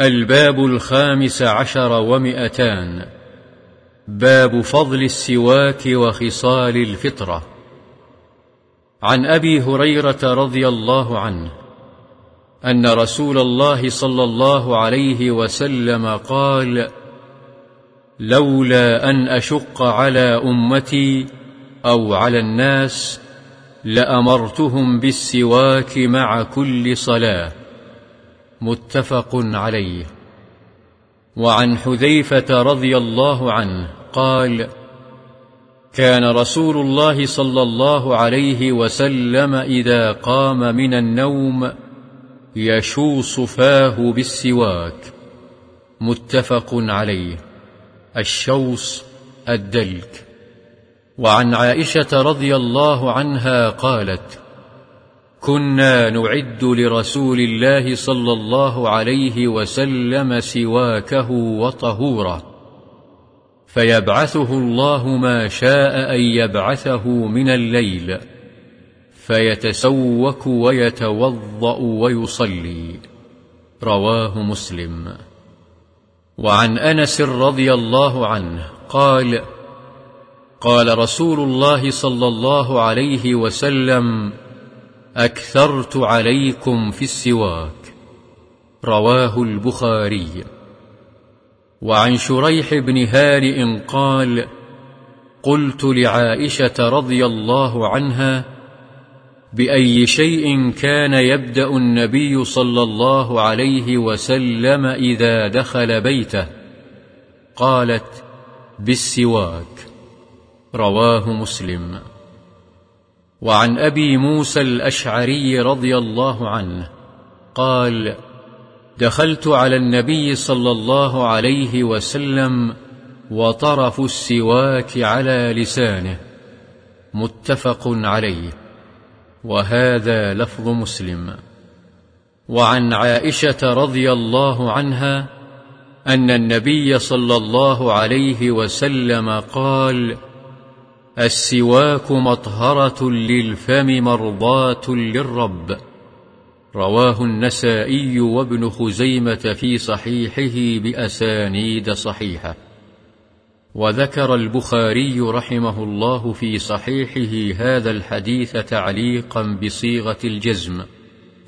الباب الخامس عشر ومئتان. باب فضل السواك وخصال الفطرة. عن أبي هريرة رضي الله عنه أن رسول الله صلى الله عليه وسلم قال لولا أن أشق على أمتي أو على الناس لأمرتهم بالسواك مع كل صلاة. متفق عليه. وعن حذيفة رضي الله عنه قال كان رسول الله صلى الله عليه وسلم إذا قام من النوم يشوص فاه بالسواك. متفق عليه. الشوص الدلك. وعن عائشة رضي الله عنها قالت كنا نعد لرسول الله صلى الله عليه وسلم سواكه وطهوره فيبعثه الله ما شاء أن يبعثه من الليل فيتسوك ويتوضأ ويصلي. رواه مسلم. وعن أنس رضي الله عنه قال قال رسول الله صلى الله عليه وسلم أكثرت عليكم في السواك. رواه البخاري. وعن شريح بن هارئ قال قلت لعائشة رضي الله عنها بأي شيء كان يبدأ النبي صلى الله عليه وسلم إذا دخل بيته؟ قالت بالسواك. رواه مسلم. وعن أبي موسى الأشعري رضي الله عنه قال دخلت على النبي صلى الله عليه وسلم وطرف السواك على لسانه متفق عليه وهذا لفظ مسلم. وعن عائشة رضي الله عنها أن النبي صلى الله عليه وسلم قال السواك مطهرة للفم مرضاة للرب. رواه النسائي وابن خزيمة في صحيحه بأسانيد صحيحة. وذكر البخاري رحمه الله في صحيحه هذا الحديث تعليقا بصيغة الجزم.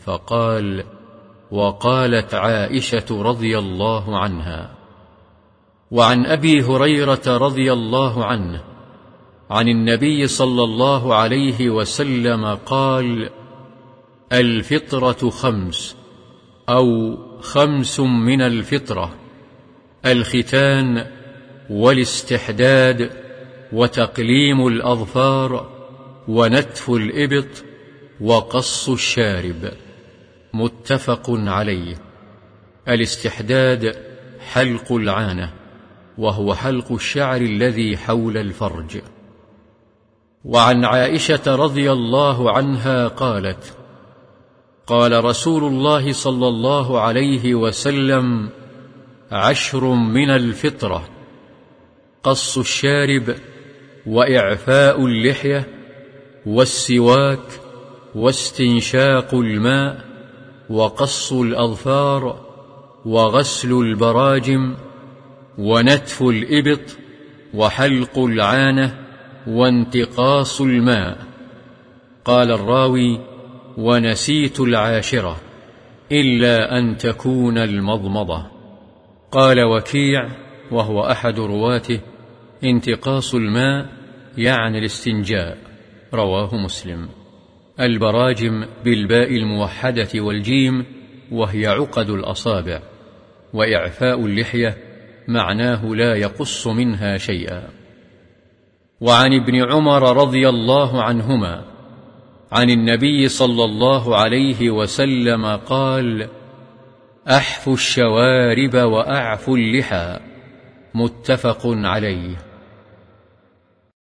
فقال وقالت عائشة رضي الله عنها. وعن أبي هريرة رضي الله عنه عن النبي صلى الله عليه وسلم قال الفطرة خمس أو خمس من الفطرة الختان والاستحداد وتقليم الأظفار ونتف الإبط وقص الشارب. متفق عليه. الاستحداد حلق العانة وهو حلق الشعر الذي حول الفرج. وعن عائشة رضي الله عنها قالت قال رسول الله صلى الله عليه وسلم عشر من الفطرة. قص الشارب وإعفاء اللحية والسواك واستنشاق الماء وقص الأظفار وغسل البراجم ونتف الإبط وحلق العانة وانتقاص الماء. قال الراوي ونسيت العاشرة إلا أن تكون المضمضة. قال وكيع وهو أحد رواته انتقاص الماء يعني الاستنجاء. رواه مسلم. البراجم بالباء الموحدة والجيم وهي عقد الأصابع. وإعفاء اللحية معناه لا يقص منها شيئا. وعن ابن عمر رضي الله عنهما عن النبي صلى الله عليه وسلم قال أحفوا الشوارب وأعفوا اللحى متفق عليه.